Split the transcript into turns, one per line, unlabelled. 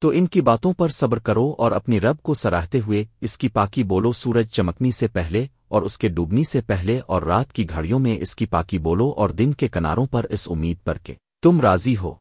تو ان کی باتوں پر صبر کرو اور اپنی رب کو سراہتے ہوئے اس کی پاکی بولو سورج چمکنی سے پہلے اور اس کے ڈوبنی سے پہلے اور رات کی گھڑیوں میں اس کی پاکی بولو اور دن کے کناروں پر اس امید پر کہ تم راضی ہو۔